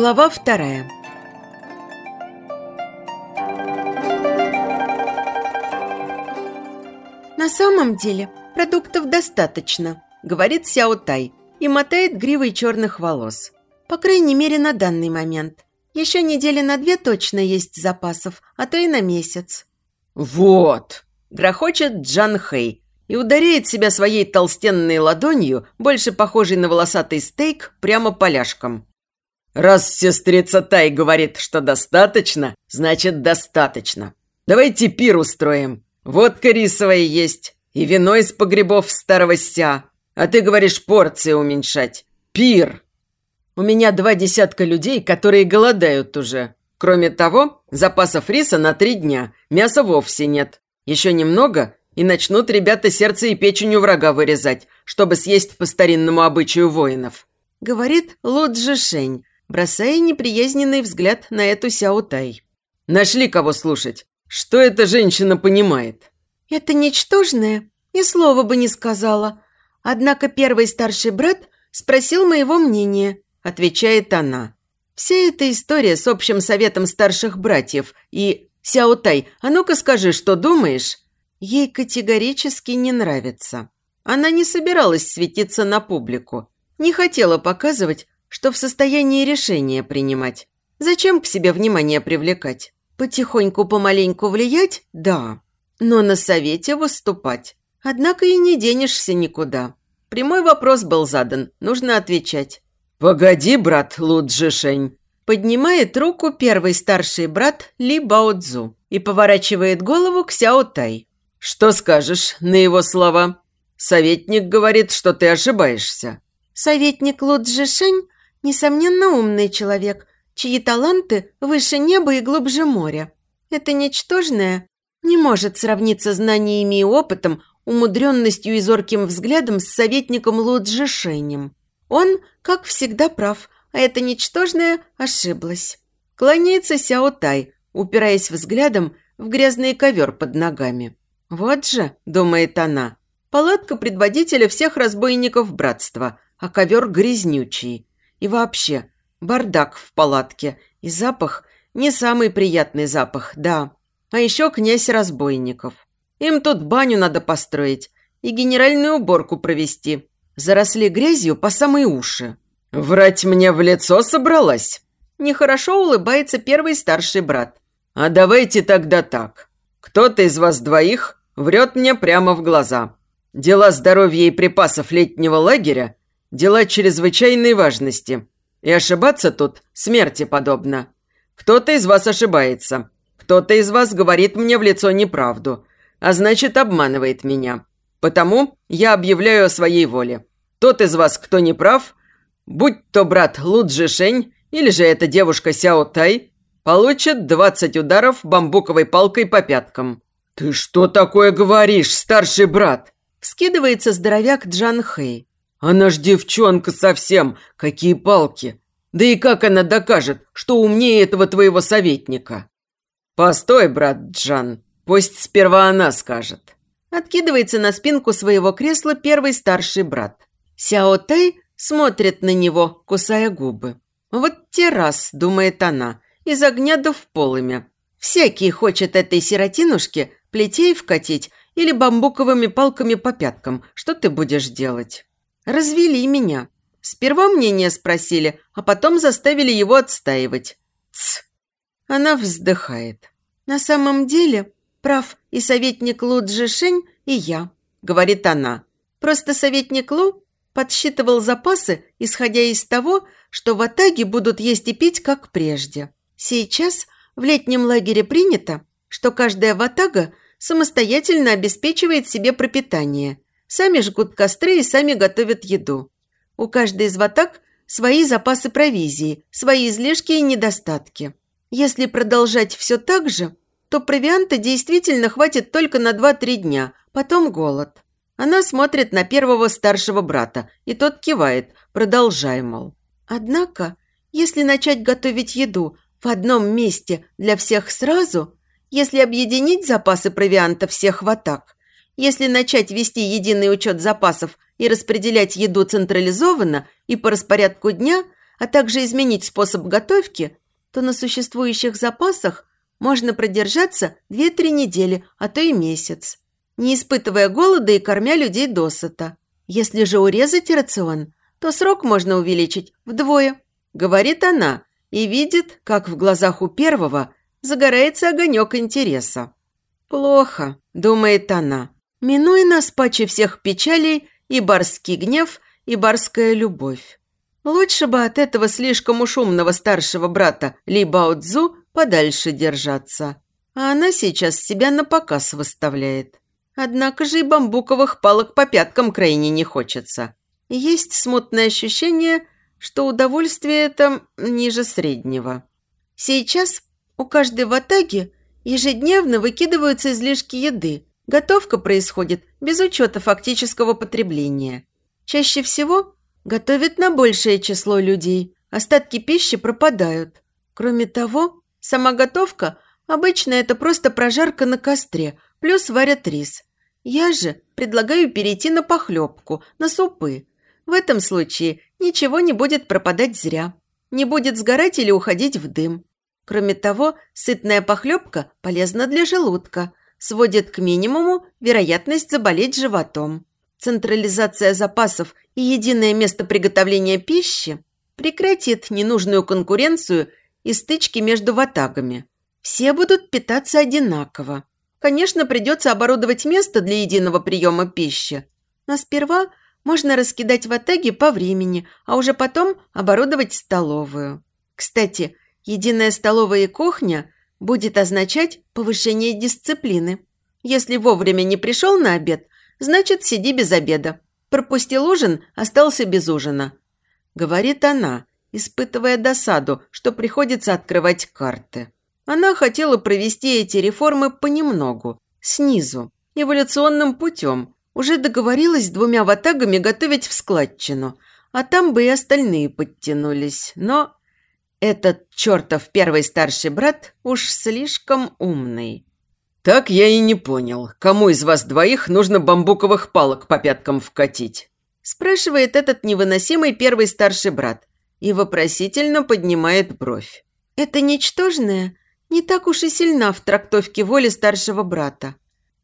Глава вторая «На самом деле продуктов достаточно», – говорит Сяо Тай и мотает гривой черных волос. По крайней мере, на данный момент. Еще недели на две точно есть запасов, а то и на месяц. «Вот!» – грохочет Джан Хэй и ударяет себя своей толстенной ладонью, больше похожей на волосатый стейк, прямо поляшком. «Раз сестрица Тай говорит, что достаточно, значит достаточно. Давайте пир устроим. Водка рисовая есть и вино из погребов старого ся. А ты говоришь порции уменьшать. Пир!» У меня два десятка людей, которые голодают уже. Кроме того, запасов риса на три дня, мяса вовсе нет. Еще немного, и начнут ребята сердце и печень у врага вырезать, чтобы съесть по старинному обычаю воинов. Говорит Луджи Шень, бросая неприязненный взгляд на эту Сяутай. Нашли кого слушать. Что эта женщина понимает? Это ничтожное, и слова бы не сказала. Однако первый старший брат спросил моего мнения, отвечает она. Вся эта история с общим советом старших братьев и «Сяотай, а ну-ка скажи, что думаешь?» Ей категорически не нравится. Она не собиралась светиться на публику, не хотела показывать, что в состоянии решения принимать. Зачем к себе внимание привлекать? Потихоньку, помаленьку влиять – да. Но на совете выступать. Однако и не денешься никуда. Прямой вопрос был задан, нужно отвечать. «Погоди, брат Луджишень!» Поднимает руку первый старший брат Ли Баоцзу и поворачивает голову к Сяо Тай. «Что скажешь на его слова? Советник говорит, что ты ошибаешься». Советник Луджишень – несомненно умный человек, чьи таланты выше неба и глубже моря. Это ничтожное не может сравниться знаниями и опытом, умудренностью и зорким взглядом с советником Луджишенем. Он, как всегда, прав, а это ничтожное ошиблась. Кланяется Сяо Тай, упираясь взглядом в грязный ковер под ногами. «Вот же», – думает она, – палатка предводителя всех разбойников братства, а ковер грязнючий. И вообще, бардак в палатке, и запах – не самый приятный запах, да. А еще князь разбойников. Им тут баню надо построить и генеральную уборку провести, заросли грязью по самые уши. «Врать мне в лицо собралась?» Нехорошо улыбается первый старший брат. «А давайте тогда так. Кто-то из вас двоих врет мне прямо в глаза. Дела здоровья и припасов летнего лагеря – дела чрезвычайной важности. И ошибаться тут смерти подобно. Кто-то из вас ошибается. Кто-то из вас говорит мне в лицо неправду, а значит обманывает меня. Потому я объявляю о своей воле. Тот из вас, кто не прав, будь то брат Луджи Шень или же эта девушка Сяо Тай, получит 20 ударов бамбуковой палкой по пяткам. «Ты что такое говоришь, старший брат?» Вскидывается здоровяк Джан Хэй. «Она ж девчонка совсем, какие палки! Да и как она докажет, что умнее этого твоего советника?» «Постой, брат Джан, пусть сперва она скажет». Откидывается на спинку своего кресла первый старший брат. Сяо Тай смотрит на него, кусая губы. «Вот те раз», – думает она, – «из огня до в полымя. Всякий хочет этой сиротинушке плетей вкатить или бамбуковыми палками по пяткам. Что ты будешь делать?» «Развели меня. Сперва мнение спросили, а потом заставили его отстаивать. Тсс!» Она вздыхает. «На самом деле, прав и советник Лу Джишень, и я», – говорит она. «Просто советник Лу подсчитывал запасы, исходя из того, что в Атаге будут есть и пить, как прежде. Сейчас в летнем лагере принято, что каждая ватага самостоятельно обеспечивает себе пропитание. Сами жгут костры и сами готовят еду. У каждой из ватаг свои запасы провизии, свои излишки и недостатки. Если продолжать все так же, то провианта действительно хватит только на 2-3 дня, потом голод. Она смотрит на первого старшего брата, и тот кивает, продолжая, мол. Однако, если начать готовить еду в одном месте для всех сразу, если объединить запасы провианта всех в атак, если начать вести единый учет запасов и распределять еду централизованно и по распорядку дня, а также изменить способ готовки, то на существующих запасах можно продержаться 2-3 недели, а то и месяц, не испытывая голода и кормя людей досыта. Если же урезать рацион, то срок можно увеличить вдвое, говорит она, и видит, как в глазах у первого загорается огонек интереса. «Плохо», – думает она, – «минуя нас паче всех печалей и барский гнев, и барская любовь. Лучше бы от этого слишком уж умного старшего брата Ли Бао Цзу подальше держаться. А она сейчас себя на показ выставляет. Однако же и бамбуковых палок по пяткам крайне не хочется. Есть смутное ощущение, что удовольствие это ниже среднего. Сейчас у каждой ватаги ежедневно выкидываются излишки еды. Готовка происходит без учета фактического потребления. Чаще всего готовят на большее число людей, остатки пищи пропадают. Кроме того, сама готовка обычно это просто прожарка на костре, плюс варят рис. Я же предлагаю перейти на похлебку, на супы. В этом случае ничего не будет пропадать зря. Не будет сгорать или уходить в дым. Кроме того, сытная похлебка полезна для желудка, сводит к минимуму вероятность заболеть животом. Централизация запасов и единое место приготовления пищи прекратит ненужную конкуренцию и стычки между ватагами. Все будут питаться одинаково. Конечно, придется оборудовать место для единого приема пищи, но сперва можно раскидать ватаги по времени, а уже потом оборудовать столовую. Кстати, единая столовая и кухня будет означать повышение дисциплины. Если вовремя не пришел на обед, значит, сиди без обеда. Пропустил ужин, остался без ужина. Говорит она, испытывая досаду, что приходится открывать карты. Она хотела провести эти реформы понемногу, снизу, эволюционным путем. Уже договорилась с двумя ватагами готовить в складчину, а там бы и остальные подтянулись. Но этот чертов первый старший брат уж слишком умный. «Так я и не понял, кому из вас двоих нужно бамбуковых палок по пяткам вкатить?» Спрашивает этот невыносимый первый старший брат и вопросительно поднимает бровь. Это ничтожное не так уж и сильна в трактовке воли старшего брата.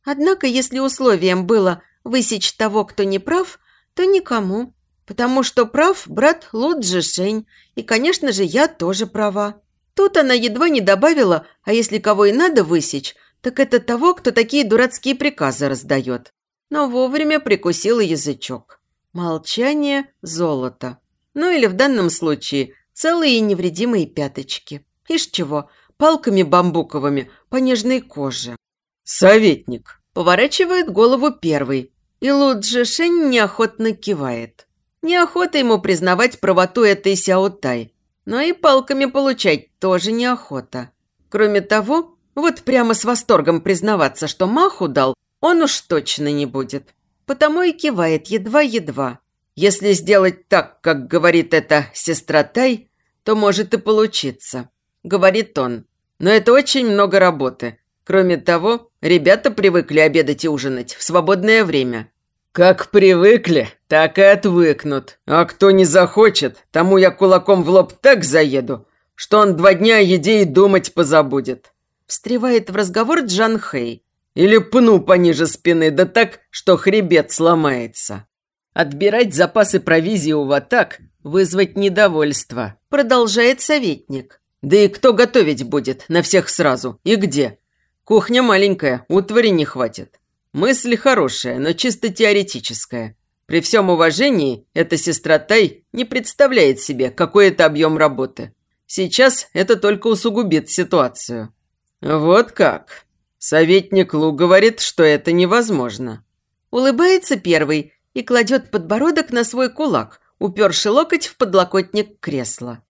Однако, если условием было высечь того, кто не прав, то никому, потому что прав брат Луджи Шень, и, конечно же, я тоже права. Тут она едва не добавила, а если кого и надо высечь, так это того, кто такие дурацкие приказы раздает. Но вовремя прикусила язычок. Молчание – золото. Ну или в данном случае целые невредимые пяточки. Ишь чего, палками бамбуковыми по нежной коже. «Советник!» – поворачивает голову первый, и Луджи Шень неохотно кивает. Неохота ему признавать правоту этой Сяотай, но и палками получать тоже неохота. Кроме того, вот прямо с восторгом признаваться, что маху дал, он уж точно не будет. Потому и кивает едва-едва. Если сделать так, как говорит эта сестра Тай, то может и получиться, говорит он. Но это очень много работы. Кроме того, ребята привыкли обедать и ужинать в свободное время. Как привыкли, так и отвыкнут. А кто не захочет, тому я кулаком в лоб так заеду, что он два дня о еде и думать позабудет. Встревает в разговор Джан Хэй. Или пну пониже спины, да так, что хребет сломается. Отбирать запасы провизии у ватак, вызвать недовольство. Продолжает советник. Да и кто готовить будет на всех сразу? И где? Кухня маленькая, утвари не хватит. Мысль хорошая, но чисто теоретическая. При всем уважении, эта сестра Тай не представляет себе, какой это объем работы. Сейчас это только усугубит ситуацию. «Вот как? Советник Лу говорит, что это невозможно». Улыбается первый и кладет подбородок на свой кулак, уперший локоть в подлокотник кресла.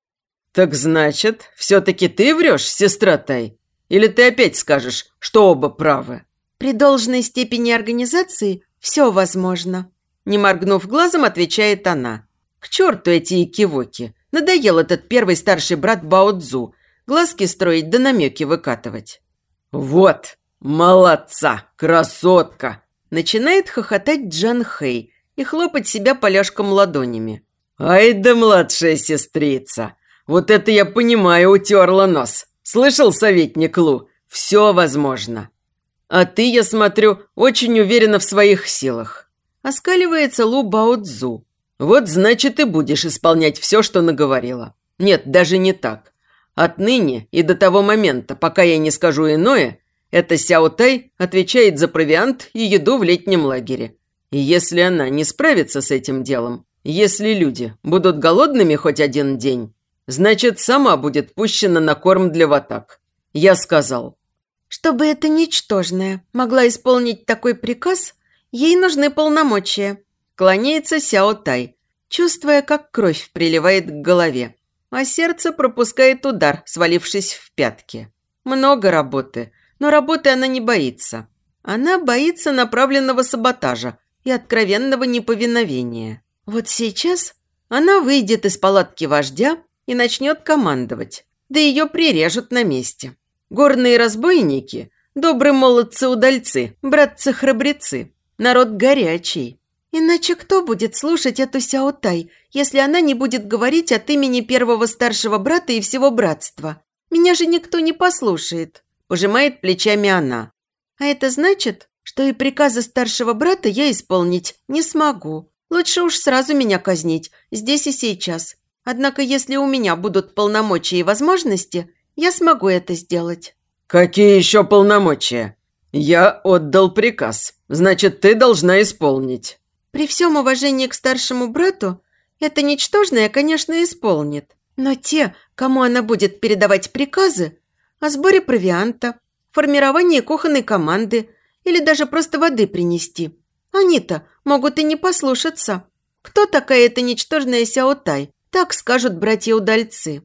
«Так значит, все-таки ты врешь, сестра Тай? Или ты опять скажешь, что оба правы?» «При должной степени организации все возможно», не моргнув глазом, отвечает она. «К черту эти экивоки! Надоел этот первый старший брат Бао Цзу, глазки строить да намеки выкатывать. «Вот, молодца, красотка!» Начинает хохотать Джан Хэй и хлопать себя поляшком ладонями. «Ай да младшая сестрица! Вот это я понимаю, утерла нос. Слышал, советник Лу? Все возможно. А ты, я смотрю, очень уверена в своих силах». Оскаливается Лу Бао-Цзу. «Вот значит, и будешь исполнять все, что наговорила. Нет, даже не так. Отныне и до того момента, пока я не скажу иное, эта Сяо Тай отвечает за провиант и еду в летнем лагере. И если она не справится с этим делом, если люди будут голодными хоть один день, значит, сама будет пущена на корм для ватак. Я сказал. Чтобы эта ничтожная могла исполнить такой приказ, ей нужны полномочия. Клоняется Сяо Тай, чувствуя, как кровь приливает к голове, а сердце пропускает удар, свалившись в пятки. Много работы, но работы она не боится. Она боится направленного саботажа и откровенного неповиновения. Вот сейчас она выйдет из палатки вождя и начнет командовать. Да ее прирежут на месте. Горные разбойники, добрые молодцы-удальцы, братцы-храбрецы, народ горячий. Иначе кто будет слушать эту Сяотай, если она не будет говорить от имени первого старшего брата и всего братства? Меня же никто не послушает. Пожимает плечами она. А это значит, что и приказы старшего брата я исполнить не смогу. Лучше уж сразу меня казнить, здесь и сейчас. Однако, если у меня будут полномочия и возможности, я смогу это сделать». «Какие еще полномочия?» «Я отдал приказ. Значит, ты должна исполнить». «При всем уважении к старшему брату, это ничтожное, конечно, исполнит. Но те, кому она будет передавать приказы о сборе провианта, формировании кухонной команды или даже просто воды принести, они-то могут и не послушаться. Кто такая эта ничтожная Сяотай? Так скажут братья-удальцы.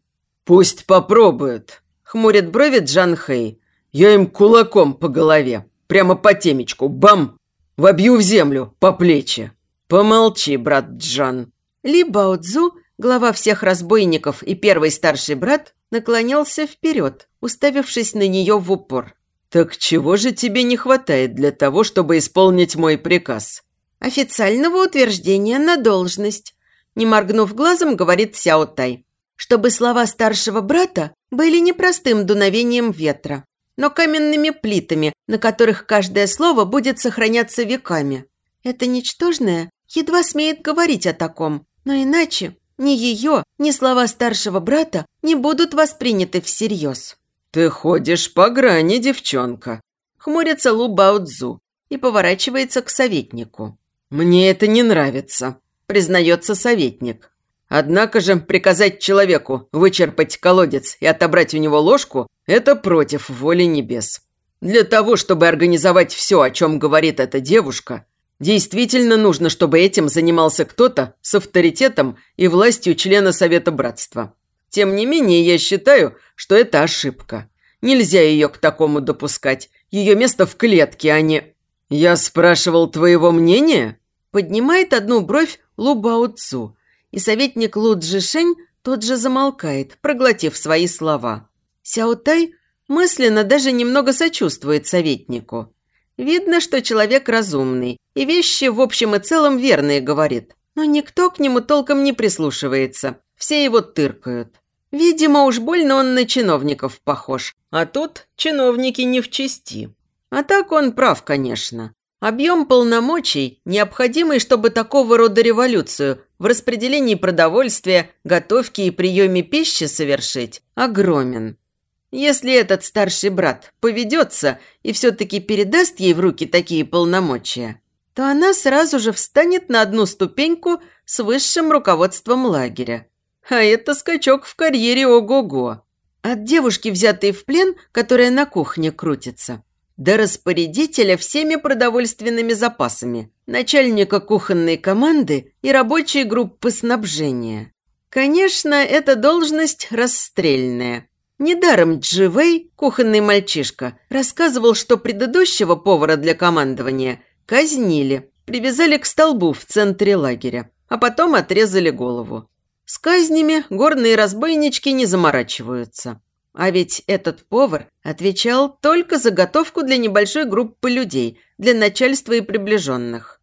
«Пусть попробуют», – хмурит брови Джан Хэй. «Я им кулаком по голове, прямо по темечку, бам! Вобью в землю, по плечи. Помолчи, брат Джан». Ли Бао Цзу, глава всех разбойников и первый старший брат, наклонялся вперед, уставившись на нее в упор. «Так чего же тебе не хватает для того, чтобы исполнить мой приказ?» «Официального утверждения на должность», не моргнув глазом, говорит Сяо Тай. «Чтобы слова старшего брата были не простым дуновением ветра, но каменными плитами, на которых каждое слово будет сохраняться веками. Это ничтожное едва смеет говорить о таком, но иначе ни ее, ни слова старшего брата не будут восприняты всерьез». «Ты ходишь по грани, девчонка», – хмурится Лу Бао и поворачивается к советнику. «Мне это не нравится», – признается советник. Однако же приказать человеку вычерпать колодец и отобрать у него ложку – это против воли небес. Для того, чтобы организовать все, о чем говорит эта девушка, действительно нужно, чтобы этим занимался кто-то с авторитетом и властью члена Совета Братства. Тем не менее, я считаю, что это ошибка. Нельзя ее к такому допускать. Ее место в клетке, а не... «Я спрашивал твоего мнения?» Поднимает одну бровь Лу Бао Цу, и советник Лу Джишень тот же замолкает, проглотив свои слова. Сяо Тай мысленно даже немного сочувствует советнику. Видно, что человек разумный, и вещи в общем и целом верные говорит. Но никто к нему толком не прислушивается, все его тыркают. Видимо, уж больно он на чиновников похож. А тут чиновники не в чести. А так он прав, конечно. Объем полномочий, необходимый, чтобы такого рода революцию в распределении продовольствия, готовке и приеме пищи совершить, огромен. Если этот старший брат поведется и все-таки передаст ей в руки такие полномочия, то она сразу же встанет на одну ступеньку с высшим руководством лагеря. А это скачок в карьере ого-го. От девушки, взятой в плен, которая на кухне крутится, до распорядителя всеми продовольственными запасами, начальника кухонной команды и рабочей группы снабжения. Конечно, эта должность расстрельная. Недаром Дживей, кухонный мальчишка, рассказывал, что предыдущего повара для командования казнили, привязали к столбу в центре лагеря, а потом отрезали голову. С казнями горные разбойнички не заморачиваются. А ведь этот повар отвечал только за готовку для небольшой группы людей, для начальства и приближенных.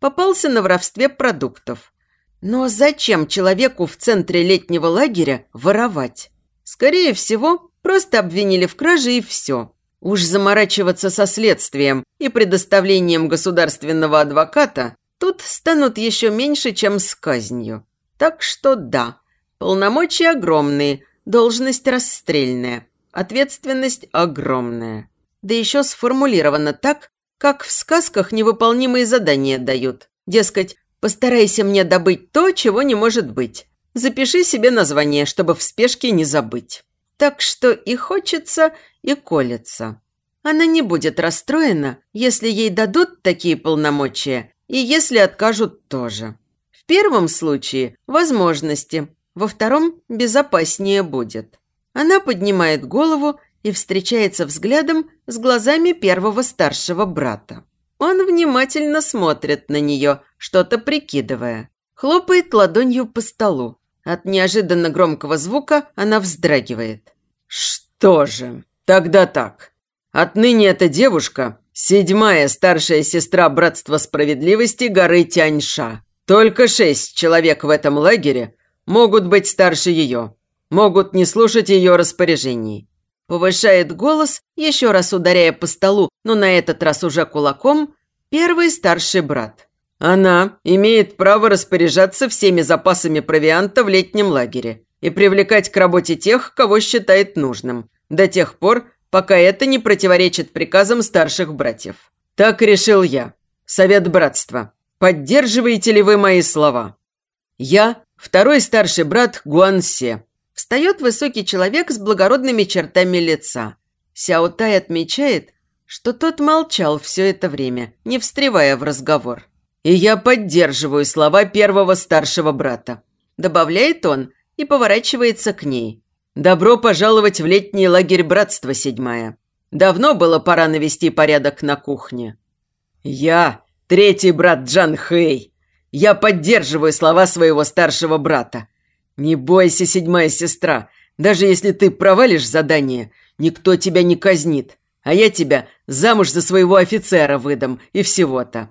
Попался на воровстве продуктов. Но зачем человеку в центре летнего лагеря воровать? Скорее всего, просто обвинили в краже и все. Уж заморачиваться со следствием и предоставлением государственного адвоката тут станут еще меньше, чем с казнью. Так что да, полномочия огромные, должность расстрельная, ответственность огромная. Да еще сформулировано так, как в сказках невыполнимые задания дают. Дескать, постарайся мне добыть то, чего не может быть. Запиши себе название, чтобы в спешке не забыть. Так что и хочется, и колется. Она не будет расстроена, если ей дадут такие полномочия, и если откажут тоже. В первом случае – возможности, во втором – безопаснее будет. Она поднимает голову и встречается взглядом с глазами первого старшего брата. Он внимательно смотрит на нее, что-то прикидывая. Хлопает ладонью по столу. От неожиданно громкого звука она вздрагивает. «Что же, тогда так. Отныне эта девушка – седьмая старшая сестра Братства Справедливости горы Тяньша. Только шесть человек в этом лагере могут быть старше ее, могут не слушать ее распоряжений. Повышает голос, еще раз ударяя по столу, но на этот раз уже кулаком, первый старший брат. Она имеет право распоряжаться всеми запасами провианта в летнем лагере и привлекать к работе тех, кого считает нужным, до тех пор, пока это не противоречит приказам старших братьев. Так решил я. Совет братства. Поддерживаете ли вы мои слова? Я – второй старший брат Гуансе, Встает высокий человек с благородными чертами лица. Сяо Тай отмечает, что тот молчал все это время, не встревая в разговор. «И я поддерживаю слова первого старшего брата», – добавляет он и поворачивается к ней. «Добро пожаловать в летний лагерь братства седьмая. Давно было пора навести порядок на кухне». «Я, третий брат Джан Хэй, я поддерживаю слова своего старшего брата. «Не бойся, седьмая сестра. Даже если ты провалишь задание, никто тебя не казнит. А я тебя замуж за своего офицера выдам, и всего-то».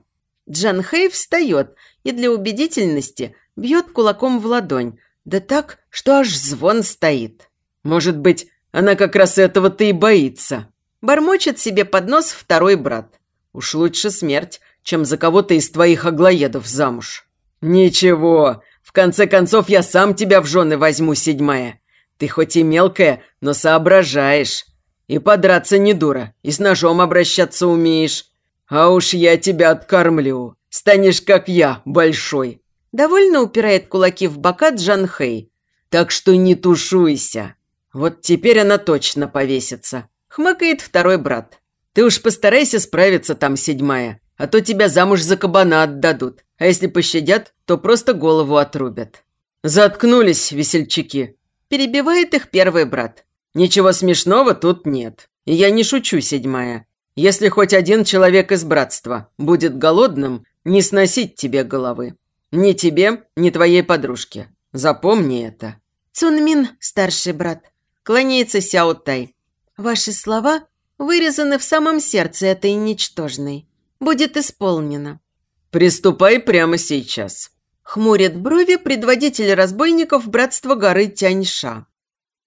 Джан Хэй встает и для убедительности бьет кулаком в ладонь, да так, что аж звон стоит. «Может быть, она как раз этого-то и боится». Бормочет себе под нос второй брат. «Уж лучше смерть, чем за кого-то из твоих аглоедов замуж». «Ничего, в конце концов, я сам тебя в жены возьму, седьмая. Ты хоть и мелкая, но соображаешь. И подраться не дура, и с ножом обращаться умеешь. А уж я тебя откормлю. Станешь, как я, большой». Довольно упирает кулаки в бока Джан Хэй. «Так что не тушуйся. Вот теперь она точно повесится», — хмыкает второй брат. «Ты уж постарайся справиться там, седьмая, а то тебя замуж за кабана отдадут. А если пощадят, то просто голову отрубят. Заткнулись, весельчаки. Перебивает их первый брат. Ничего смешного тут нет. И я не шучу, седьмая. Если хоть один человек из братства будет голодным, не сносить тебе головы. Ни тебе, ни твоей подружке. Запомни это. Цунмин, старший брат, кланяется Сяо Тай. Ваши слова вырезаны в самом сердце этой ничтожной. Будет исполнено. «Приступай прямо сейчас», – хмурит брови предводитель разбойников братства горы Тяньша.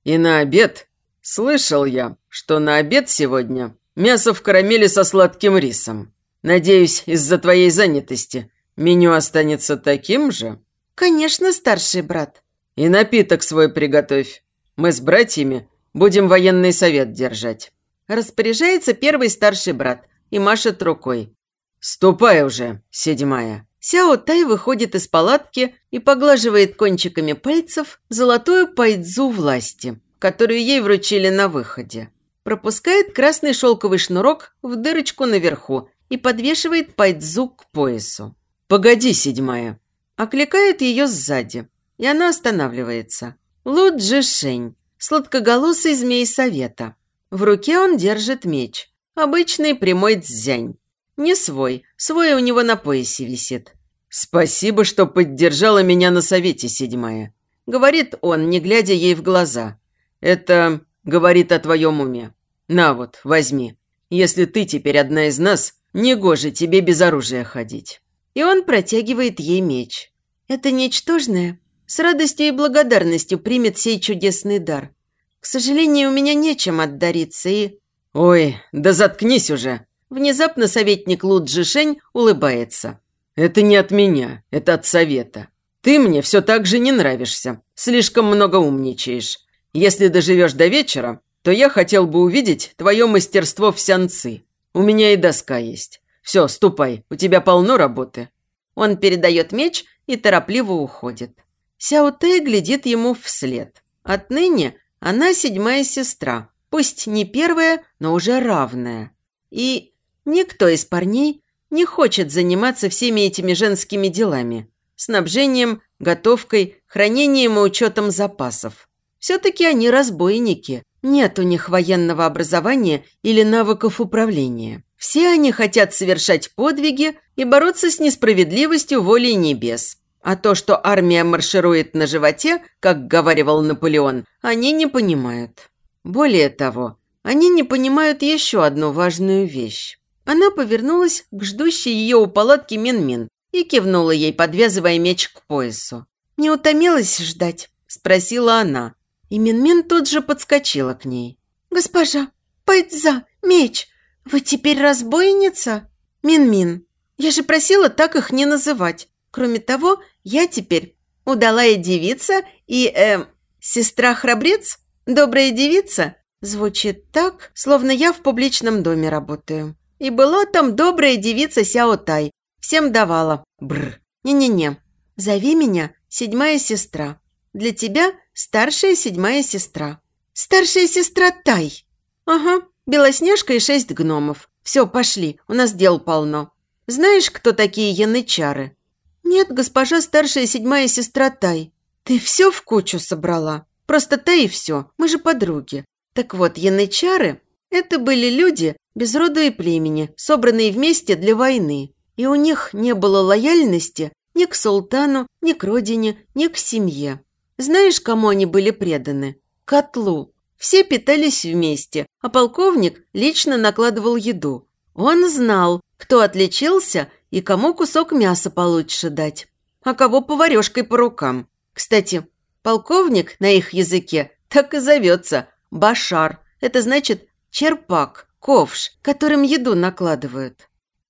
«И на обед? Слышал я, что на обед сегодня мясо в карамели со сладким рисом. Надеюсь, из-за твоей занятости меню останется таким же?» «Конечно, старший брат». «И напиток свой приготовь. Мы с братьями будем военный совет держать». Распоряжается первый старший брат и машет рукой. «Ступай уже, седьмая». Сяо Тай выходит из палатки и поглаживает кончиками пальцев золотую пайдзу власти, которую ей вручили на выходе. Пропускает красный шелковый шнурок в дырочку наверху и подвешивает пайдзу к поясу. «Погоди, седьмая!» Окликает ее сзади, и она останавливается. Лу Джишень, сладкоголосый змей совета. В руке он держит меч, обычный прямой дзянь. Не свой, свой у него на поясе висит. «Спасибо, что поддержала меня на совете, седьмая», — говорит он, не глядя ей в глаза. «Это говорит о твоем уме. На вот, возьми. Если ты теперь одна из нас, негоже тебе без оружия ходить». И он протягивает ей меч. Это ничтожное с радостью и благодарностью примет сей чудесный дар. К сожалению, у меня нечем отдариться и... «Ой, да заткнись уже!» Внезапно советник Луджи Шень улыбается. «Это не от меня, это от совета. Ты мне все так же не нравишься. Слишком много умничаешь. Если доживешь до вечера, то я хотел бы увидеть твое мастерство в сянцы. У меня и доска есть. Все, ступай, у тебя полно работы». Он передает меч и торопливо уходит. Сяо Тэй глядит ему вслед. Отныне она седьмая сестра, пусть не первая, но уже равная. И никто из парней не хочет заниматься всеми этими женскими делами снабжением, готовкой, хранением и учетом запасов. Все-таки они разбойники. Нет у них военного образования или навыков управления. Все они хотят совершать подвиги и бороться с несправедливостью воли небес. А то, что армия марширует на животе, как говаривал Наполеон, они не понимают. Более того, они не понимают еще одну важную вещь. Она повернулась к ждущей ее у палатки Мин-Мин и кивнула ей, подвязывая меч к поясу. «Не утомилась ждать?» – спросила она. И Мин-Мин тут же подскочила к ней. «Госпожа, Пайдза, меч, вы теперь разбойница?» «Мин-Мин, я же просила так их не называть. Кроме того, я теперь удалая девица и, э, сестра-храбрец? Добрая девица?» Звучит так, словно я в публичном доме работаю. И была там добрая девица Сяо Тай, Всем давала. Бр. Не-не-не. Зови меня седьмая сестра. Для тебя старшая седьмая сестра. Старшая сестра Тай. Ага, Белоснежка и шесть гномов. Все, пошли, у нас дел полно. Знаешь, кто такие янычары? Нет, госпожа старшая седьмая сестра Тай. Ты все в кучу собрала. Просто Тай и все. Мы же подруги. Так вот, янычары – это были люди без рода и племени, собранные вместе для войны и у них не было лояльности ни к султану, ни к родине, ни к семье. Знаешь, кому они были преданы? Котлу. Все питались вместе, а полковник лично накладывал еду. Он знал, кто отличился и кому кусок мяса получше дать, а кого поварешкой по рукам. Кстати, полковник на их языке так и зовется – башар. Это значит черпак, ковш, которым еду накладывают.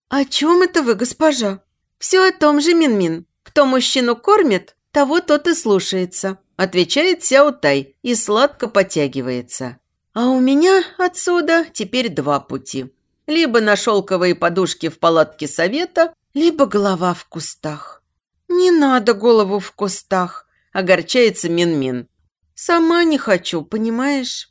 «О чем это вы, госпожа?» «Все о том же, Минмин. Кто мужчину кормит, того тот и слушается», отвечает Сяо Тай и сладко потягивается. «А у меня отсюда теперь два пути. Либо на шелковые подушки в палатке совета, либо голова в кустах». «Не надо голову в кустах», – огорчается Минмин. «Сама не хочу, понимаешь?»